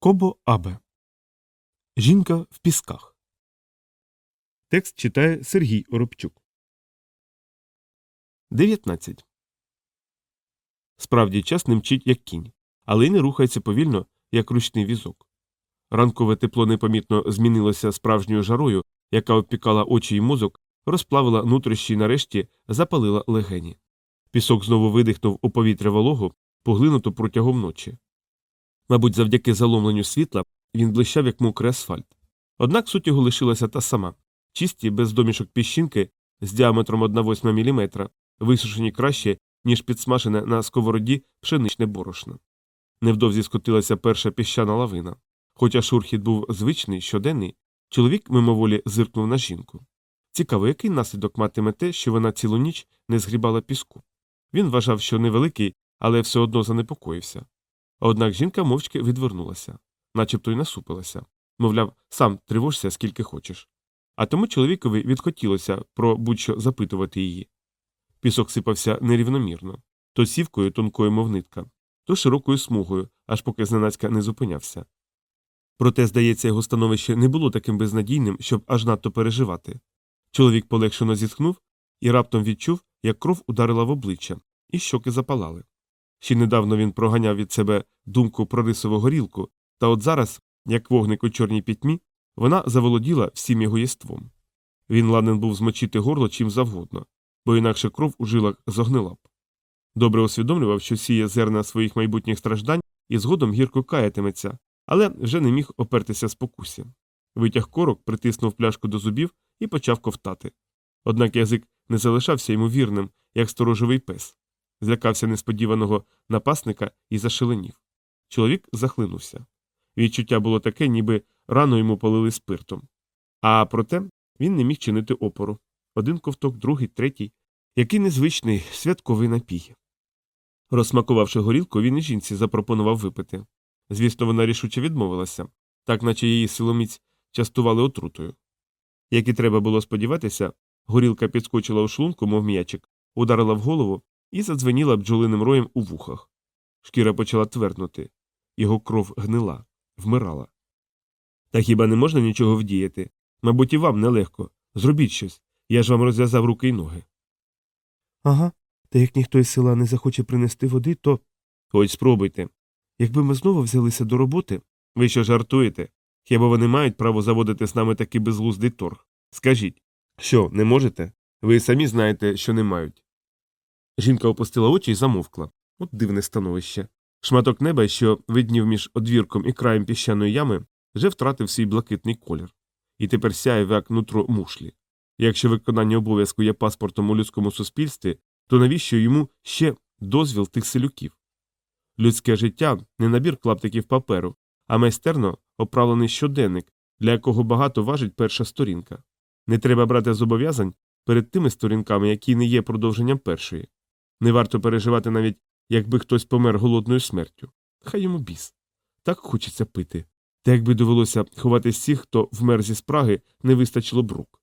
Кобо Абе. Жінка в пісках. Текст читає Сергій Оробчук. 19. Справді час не мчить, як кінь, але й не рухається повільно, як ручний візок. Ранкове тепло непомітно змінилося справжньою жарою, яка обпікала очі й мозок, розплавила нутрощі й нарешті запалила легені. Пісок знову видихнув у повітря вологу, поглинуту протягом ночі. Мабуть, завдяки заломленню світла він блищав, як мокрий асфальт. Однак суть його лишилася та сама чисті, без домішок піщинки з діаметром 1,8 мм, висушені краще, ніж підсмажене на сковороді пшеничне борошно. Невдовзі скотилася перша піщана лавина. Хоча шурхіт був звичний, щоденний, чоловік мимоволі зиркнув на жінку. Цікаво, який наслідок матиме те, що вона цілу ніч не згрібала піску. Він вважав, що невеликий, але все одно занепокоївся. Однак жінка мовчки відвернулася, начебто й насупилася мовляв, сам тривожся, скільки хочеш. А тому чоловікові відхотілося про будь-що запитувати її. Пісок сипався нерівномірно то сівкою тонкою, мов нитка, то широкою смугою, аж поки зненацька не зупинявся. Проте, здається, його становище не було таким безнадійним, щоб аж надто переживати. Чоловік полегшено зітхнув і раптом відчув, як кров ударила в обличчя, і щоки запалали. Ще недавно він проганяв від себе думку про рисову горілку, та от зараз, як вогник у чорній пітьмі, вона заволоділа всім його єством. Він ладен був змочити горло чим завгодно, бо інакше кров у жилах зогнила б. Добре усвідомлював, що сіє зерна своїх майбутніх страждань і згодом гірко каятиметься, але вже не міг опертися спокусі. Витяг корок, притиснув пляшку до зубів і почав ковтати. Однак язик не залишався йому вірним, як сторожовий пес. Злякався несподіваного напасника і зашеленів. Чоловік захлинувся. Відчуття було таке, ніби рано йому полили спиртом. А проте він не міг чинити опору. Один ковток, другий, третій. Який незвичний святковий напій. Розсмакувавши горілку, він і жінці запропонував випити. Звісно, вона рішуче відмовилася, так наче її силоміць частували отрутою. Як і треба було сподіватися, горілка підскочила у шлунку, мов м'ячик, ударила в голову і задзвеніла бджолиним роєм у вухах. Шкіра почала тверднути. Його кров гнила, вмирала. Та хіба не можна нічого вдіяти? Мабуть, і вам нелегко. Зробіть щось. Я ж вам розв'язав руки й ноги. Ага, та як ніхто із села не захоче принести води, то. Ось спробуйте. Якби ми знову взялися до роботи. Ви що жартуєте? Хіба вони мають право заводити з нами такий безглуздий торг? Скажіть, що, не можете? Ви самі знаєте, що не мають. Жінка опустила очі і замовкла. От дивне становище. Шматок неба, що виднів між одвірком і краєм піщаної ями, вже втратив свій блакитний колір, і тепер сяє як нутро мушлі. Якщо виконання обов'язку є паспортом у людському суспільстві, то навіщо йому ще дозвіл тих селюків? Людське життя не набір клаптиків паперу, а майстерно оправлений щоденник, для якого багато важить перша сторінка. Не треба брати зобов'язань перед тими сторінками, які не є продовженням першої. Не варто переживати навіть, якби хтось помер голодною смертю. Хай йому біс. Так хочеться пити. Та якби довелося ховати всіх, хто вмер зі спраги, не вистачило б рук.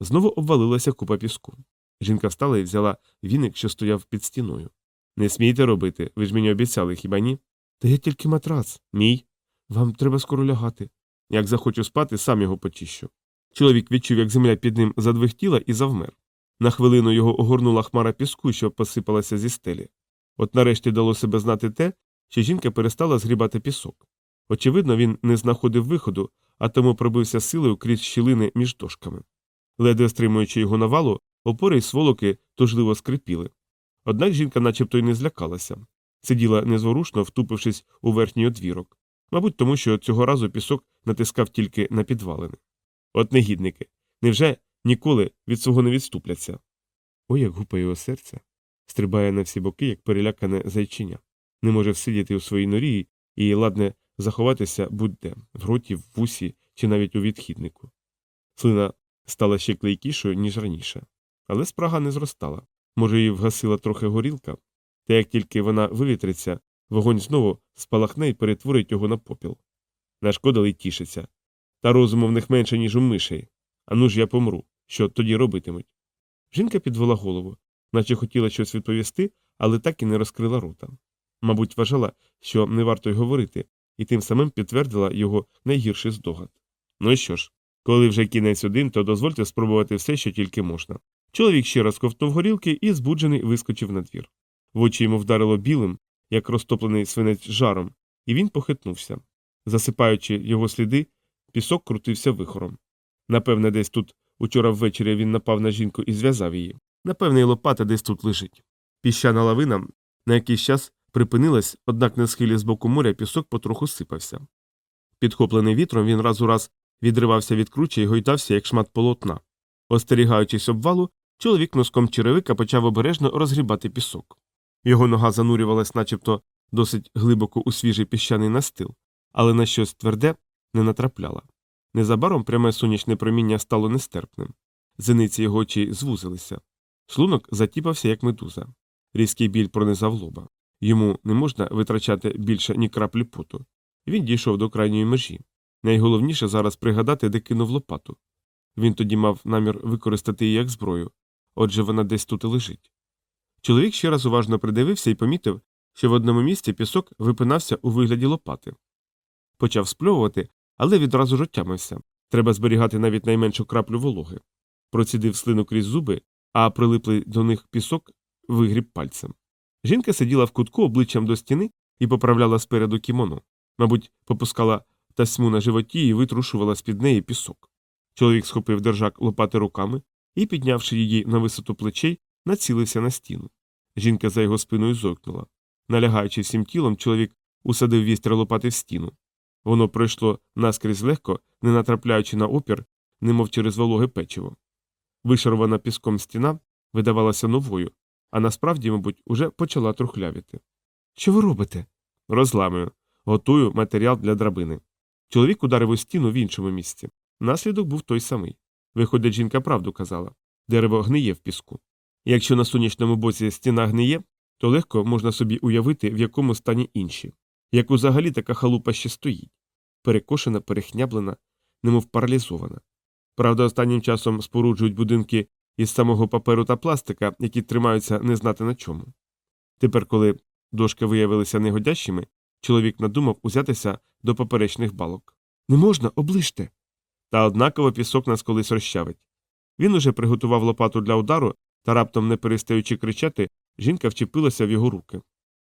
Знову обвалилася купа піску. Жінка встала і взяла віник, що стояв під стіною. Не смійте робити, ви ж мені обіцяли, хіба ні? Та я тільки матрац. Мій. Вам треба скоро лягати. Як захочу спати, сам його почищу. Чоловік відчув, як земля під ним задвихтіла і завмер. На хвилину його огорнула хмара піску, що посипалася зі стелі. От нарешті дало себе знати те, що жінка перестала згрібати пісок. Очевидно, він не знаходив виходу, а тому пробився силою крізь щілини між дошками. Ледве стримуючи його навалу, опори й сволоки тужливо скрипіли. Однак жінка начебто й не злякалася. Сиділа незворушно, втупившись у верхній одвірок. Мабуть, тому що цього разу пісок натискав тільки на підвалини. От негідники. Невже ніколи від свого не відступляться? Ой, як гупає його серце. Стрибає на всі боки, як перелякане зайчиня. Не може всидіти у своїй норі і ладне заховатися будь-де в гроті, в вусі чи навіть у відхіднику. Слина стала ще клейкішою, ніж раніше. Але спрага не зростала. Може, її вгасила трохи горілка, та як тільки вона вивітриться, вогонь знову спалахне і перетворить його на попіл. Нашкодили й тішиться. Та розуму в них менше, ніж у мишей. Ану ж я помру. Що тоді робитимуть? Жінка підвела голову, наче хотіла щось відповісти, але так і не розкрила рота. Мабуть, вважала, що не варто й говорити, і тим самим підтвердила його найгірший здогад. Ну і що ж, коли вже кінець один, то дозвольте спробувати все, що тільки можна. Чоловік ще раз ковтнув горілки і збуджений вискочив на двір. В очі йому вдарило білим, як розтоплений свинець жаром, і він похитнувся. Засипаючи його сліди, пісок крутився вихором. Напевне, десь тут учора ввечері він напав на жінку і зв'язав її. Напевне, і лопата десь тут лежить. Піщана лавина на якийсь час припинилась, однак на схилі з боку моря пісок потроху сипався. Підхоплений вітром, він раз у раз відривався від круча і гойдався, як шмат полотна. Остерігаючись обвалу, чоловік носком черевика почав обережно розгрібати пісок. Його нога занурювалась начебто досить глибоко у свіжий піщаний настил, але на щось тверде не натрапляла. Незабаром пряме сонячне проміння стало нестерпним. Зениці його очі звузилися. Шлунок затіпався, як медуза. Різкий біль пронизав лоба. Йому не можна витрачати більше ні краплі поту. Він дійшов до крайньої межі. Найголовніше зараз пригадати, де кинув лопату. Він тоді мав намір використати її як зброю, отже, вона десь тут і лежить. Чоловік ще раз уважно придивився і помітив, що в одному місці пісок випинався у вигляді лопати. Почав спльовувати, але відразу ж отямився. Треба зберігати навіть найменшу краплю вологи. Процідив слину крізь зуби, а прилиплий до них пісок вигріб пальцем. Жінка сиділа в кутку обличчям до стіни і поправляла спереду кімоно. Мабуть, попускала тасьму на животі і витрушувала з під неї пісок. Чоловік схопив держак лопати руками і, піднявши її на висоту плечей, націлився на стіну. Жінка за його спиною зойкнула. Налягаючи всім тілом, чоловік усадив вістря лопати в стіну. Воно пройшло наскрізь легко, не натрапляючи на опір, немов через вологе печиво. Вишарована піском стіна видавалася новою, а насправді, мабуть, уже почала трухлявіти. Що ви робите? Розламую. Готую матеріал для драбини. Чоловік ударив у стіну в іншому місці. Наслідок був той самий. Виходить, жінка правду казала дерево гниє в піску. Якщо на сонячному боці стіна гниє, то легко можна собі уявити, в якому стані інші. Як взагалі така халупа ще стоїть перекошена, перехняблена, немов паралізована. Правда, останнім часом споруджують будинки із самого паперу та пластика, які тримаються не знати на чому. Тепер, коли дошки виявилися негодящими, чоловік надумав узятися до поперечних балок. Не можна, оближте. Та однаково пісок нас колись розчавить. Він уже приготував лопату для удару, та раптом, не перестаючи кричати, жінка вчепилася в його руки.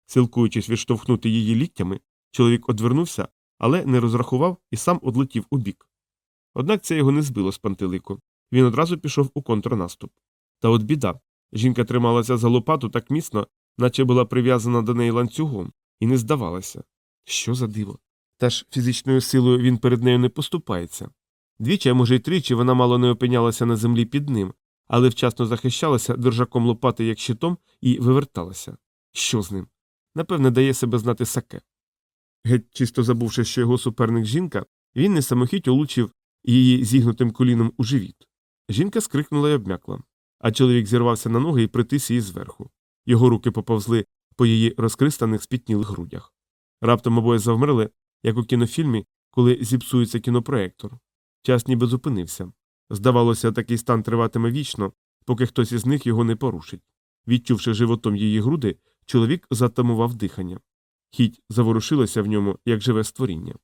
Силкуючись відштовхнути її ліктями, чоловік одвернувся, але не розрахував і сам одлетів у бік. Однак це його не збило з пантелику. Він одразу пішов у контрнаступ. Та от біда. Жінка трималася за лопату так міцно, наче була прив'язана до неї ланцюгом, і не здавалася. Що за диво? Та ж фізичною силою він перед нею не поступається. Двічі, а може й тричі, вона мало не опинялася на землі під ним, але вчасно захищалася держаком лопати як щитом і виверталася. Що з ним? Напевне, дає себе знати саке. Геть чисто забувши, що його суперник жінка, він не самохідь улучив її зігнутим коліном у живіт. Жінка скрикнула й обмякла, а чоловік зірвався на ноги і притис її зверху. Його руки поповзли по її розкристаних спітнілих грудях. Раптом обоє завмерли, як у кінофільмі, коли зіпсується кінопроектор. Час ніби зупинився. Здавалося, такий стан триватиме вічно, поки хтось із них його не порушить. Відчувши животом її груди, чоловік затамував дихання. Хідь заворушилася в ньому, як живе створіння.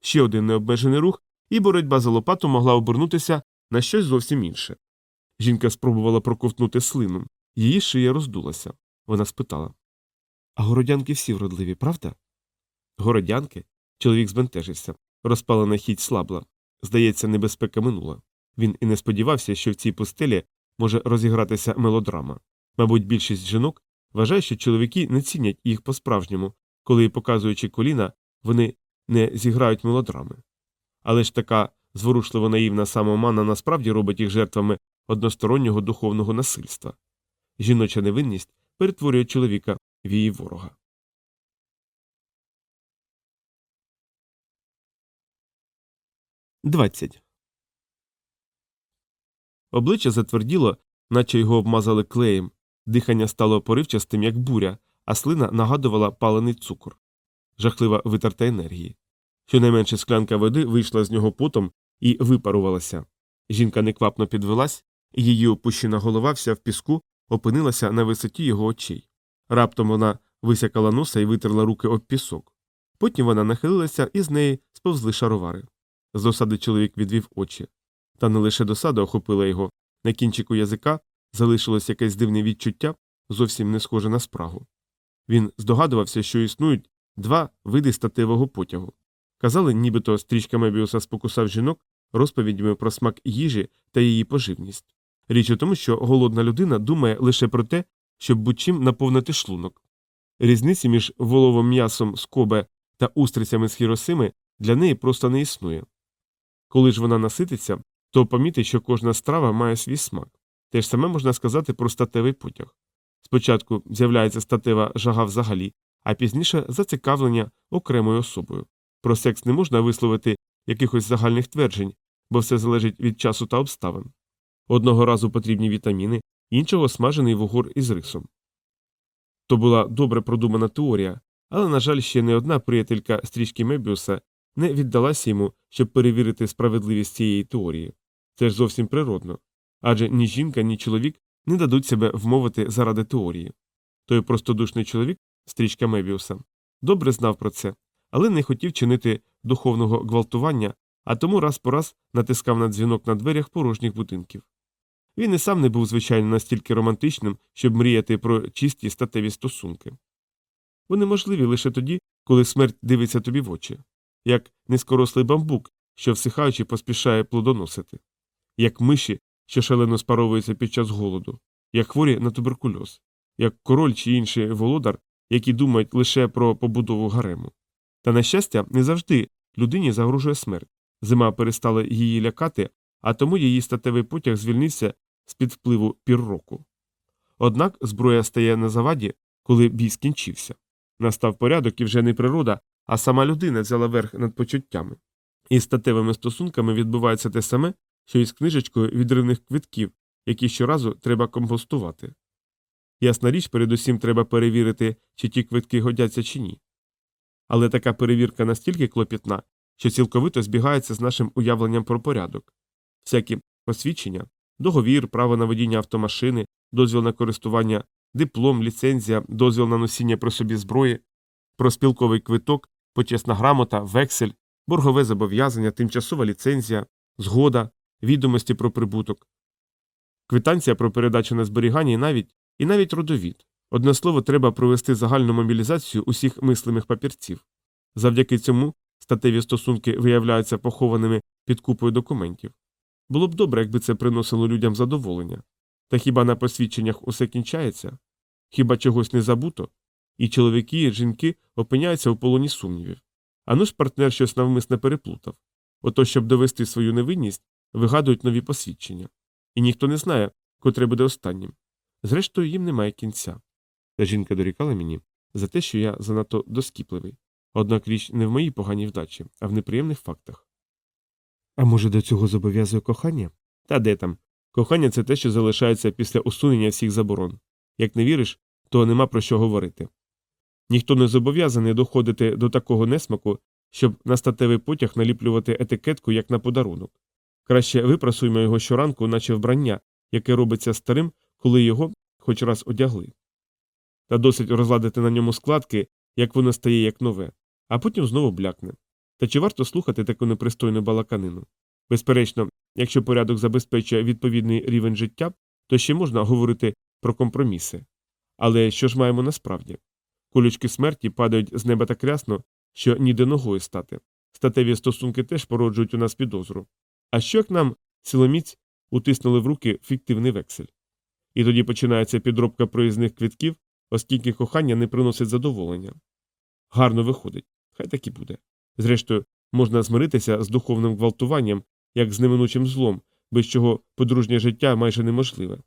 Ще один необмежений рух, і боротьба за лопату могла обернутися на щось зовсім інше. Жінка спробувала проковтнути слину, її шия роздулася. Вона спитала А городянки всі вродливі, правда? Городянки? Чоловік збентежився. Розпалена хідь слабла. Здається, небезпека минула. Він і не сподівався, що в цій пустелі може розігратися мелодрама. Мабуть, більшість жінок вважає, що чоловіки не цінять їх по-справжньому, коли, показуючи коліна, вони не зіграють мелодрами. Але ж така зворушливо наївна самоомана насправді робить їх жертвами одностороннього духовного насильства. Жіноча невинність перетворює чоловіка в її ворога. Двадцять. Обличчя затверділо, наче його обмазали клеєм, дихання стало поривчастим, як буря, а слина нагадувала палений цукор. Жахлива витерта енергії. Щонайменше склянка води вийшла з нього потом і випарувалася. Жінка неквапно підвелась, її опущена голова вся в піску опинилася на висоті його очей. Раптом вона висякала носа і витерла руки об пісок. Потім вона нахилилася і з неї сповзли шаровари. З досади чоловік відвів очі. Та не лише досада охопила його, на кінчику язика залишилось якесь дивне відчуття, зовсім не схоже на спрагу. Він здогадувався, що існують два види статевого потягу. Казали, нібито стрічка Мебіуса спокусав жінок розповідями про смак їжі та її поживність. Річ у тому, що голодна людина думає лише про те, щоб будь-чим наповнити шлунок. Різниці між воловим м'ясом з Кобе та устрицями з Хіросими для неї просто не існує. Коли ж вона насититься, то помітить, що кожна страва має свій смак. Те ж саме можна сказати про статевий потяг. Спочатку з'являється статева жага взагалі, а пізніше зацікавлення окремою особою. Про секс не можна висловити якихось загальних тверджень, бо все залежить від часу та обставин. Одного разу потрібні вітаміни, іншого смажений вугор із рисом. То була добре продумана теорія, але, на жаль, ще не одна приятелька стрічки Мебіуса не віддалася йому, щоб перевірити справедливість цієї теорії. Це ж зовсім природно. Адже ні жінка, ні чоловік не дадуть себе вмовити заради теорії. Той простодушний чоловік, стрічка Мебіуса, добре знав про це, але не хотів чинити духовного гвалтування, а тому раз по раз натискав на дзвінок на дверях порожніх будинків. Він і сам не був, звичайно, настільки романтичним, щоб мріяти про чисті статеві стосунки. Вони можливі лише тоді, коли смерть дивиться тобі в очі, як низкорослий бамбук, що всихаючи поспішає плодоносити, як миші, що шалено спаровуються під час голоду, як хворі на туберкульоз, як король чи інший володар, які думають лише про побудову гарему. Та, на щастя, не завжди людині загрожує смерть. Зима перестала її лякати, а тому її статевий потяг звільнився з під впливу півроку. Однак зброя стає на заваді, коли бій скінчився. Настав порядок і вже не природа, а сама людина взяла верх над почуттями. Із статевими стосунками відбувається те саме, що із книжечкою відривних квитків, які щоразу треба компостувати. Ясна річ, передусім треба перевірити, чи ті квитки годяться чи ні. Але така перевірка настільки клопітна, що цілковито збігається з нашим уявленням про порядок. Всякі посвідчення, договір, право на водіння автомашини, дозвіл на користування, диплом, ліцензія, дозвіл на носіння при собі зброї, проспілковий квиток, почесна грамота, вексель, боргове зобов'язання, тимчасова ліцензія, згода, відомості про прибуток, квитанція про передачу на зберігання і навіть, і навіть родовід. Одне слово, треба провести загальну мобілізацію усіх мислимих папірців. Завдяки цьому статеві стосунки виявляються похованими під купою документів. Було б добре, якби це приносило людям задоволення. Та хіба на посвідченнях усе кінчається? Хіба чогось не забуто? І чоловіки, і жінки опиняються у полоні сумнівів. А ну ж партнер щось навмисне переплутав. Ото, щоб довести свою невинність, вигадують нові посвідчення. І ніхто не знає, котре буде останнім. Зрештою, їм немає кінця. Та жінка дорікала мені за те, що я занадто доскіпливий. Однак річ не в моїй поганій вдачі, а в неприємних фактах. А може, до цього зобов'язує кохання? Та де там? Кохання це те, що залишається після усунення всіх заборон. Як не віриш, то нема про що говорити. Ніхто не зобов'язаний доходити до такого несмаку, щоб на статевий потяг наліплювати етикетку як на подарунок. Краще випрасуємо його щоранку, наче вбрання, яке робиться старим, коли його хоч раз одягли. Та досить розладити на ньому складки, як воно стає як нове, а потім знову блякне. Та чи варто слухати таку непристойну балаканину? Безперечно, якщо порядок забезпечує відповідний рівень життя, то ще можна говорити про компроміси. Але що ж маємо насправді? Колючки смерті падають з неба так рясно, що ніде ногою стати. Статеві стосунки теж породжують у нас підозру. А що як нам силоміць утиснули в руки фіктивний вексель? І тоді починається підробка проїзних квитків, оскільки кохання не приносить задоволення. Гарно виходить, хай так і буде. Зрештою, можна змиритися з духовним гвалтуванням, як з неминучим злом, без чого подружнє життя майже неможливе.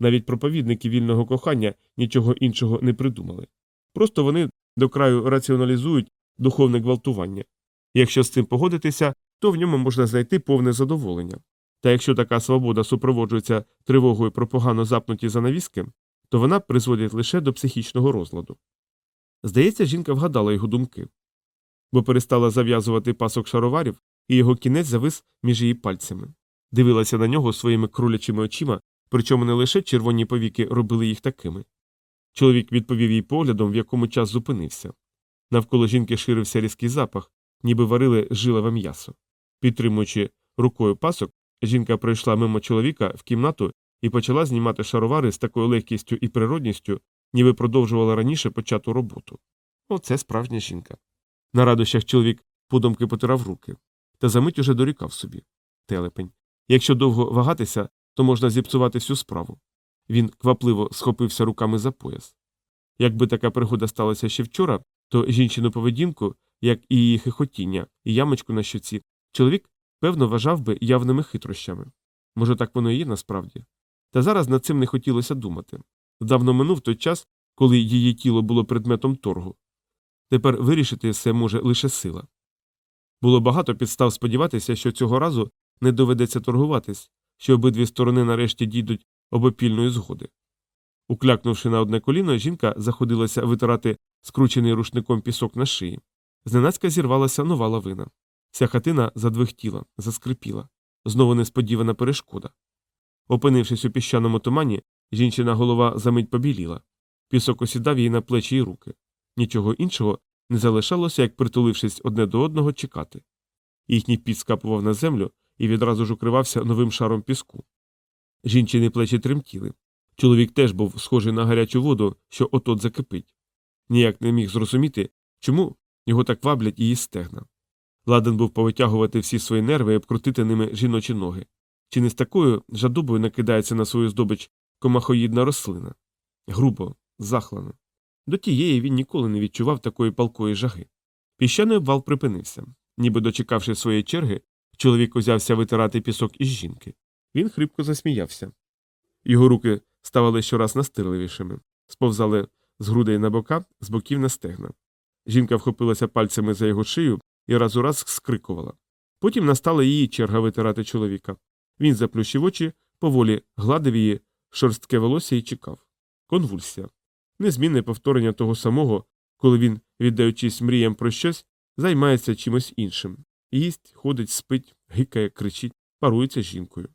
Навіть проповідники вільного кохання нічого іншого не придумали. Просто вони до краю раціоналізують духовне гвалтування. Якщо з цим погодитися, то в ньому можна знайти повне задоволення. Та якщо така свобода супроводжується тривогою про погано запнуті занавіски, то вона призводить лише до психічного розладу. Здається, жінка вгадала його думки, бо перестала зав'язувати пасок шароварів, і його кінець завис між її пальцями. Дивилася на нього своїми кролячими очима, причому не лише червоні повіки робили їх такими. Чоловік відповів їй поглядом, в якому час зупинився. Навколо жінки ширився різкий запах, ніби варили жилове м'ясо. Підтримуючи рукою пасок, жінка пройшла мимо чоловіка в кімнату і почала знімати шаровари з такою легкістю і природністю, ніби продовжувала раніше почату роботу. Оце справжня жінка. На радощах чоловік подумки потирав руки, та за мить уже дорікав собі. Телепень. Якщо довго вагатися, то можна зіпсувати всю справу. Він квапливо схопився руками за пояс. Якби така пригода сталася ще вчора, то жінчину поведінку, як і її хихотіння, і ямочку на щоці, чоловік, певно, вважав би явними хитрощами. Може, так воно і є насправді. Та зараз над цим не хотілося думати. Давно минув той час, коли її тіло було предметом торгу. Тепер вирішити все може лише сила. Було багато підстав сподіватися, що цього разу не доведеться торгуватись, що обидві сторони нарешті дійдуть обопільної згоди. Уклякнувши на одне коліно, жінка заходилася витирати скручений рушником пісок на шиї. Зненацька зірвалася нова лавина. Вся хатина задвихтіла, заскрипіла. Знову несподівана перешкода. Опинившись у піщаному тумані, жінчина голова замить побіліла. Пісок осідав їй на плечі й руки. Нічого іншого не залишалося, як притулившись одне до одного, чекати. Їхній піт скапував на землю і відразу ж укривався новим шаром піску. Жінчини плечі тремтіли. Чоловік теж був схожий на гарячу воду, що отот закипить. Ніяк не міг зрозуміти, чому його так ваблять її стегна. Ладен був повитягувати всі свої нерви і обкрутити ними жіночі ноги. Чи не з такою жадобою накидається на свою здобич комахоїдна рослина? Грубо, захлано. До тієї він ніколи не відчував такої палкої жаги. Піщаний обвал припинився. Ніби дочекавши своєї черги, чоловік узявся витирати пісок із жінки. Він хрипко засміявся. Його руки ставали щораз настирливішими, сповзали з грудей на бока, з боків на стегна. Жінка вхопилася пальцями за його шию і раз у раз скрикувала. Потім настала її черга витирати чоловіка. Він заплющив очі, поволі гладив її шорстке волосся і чекав. Конвульсія. Незмінне повторення того самого, коли він, віддаючись мріям про щось, займається чимось іншим. Їсть, ходить, спить, гикає, кричить, парується жінкою.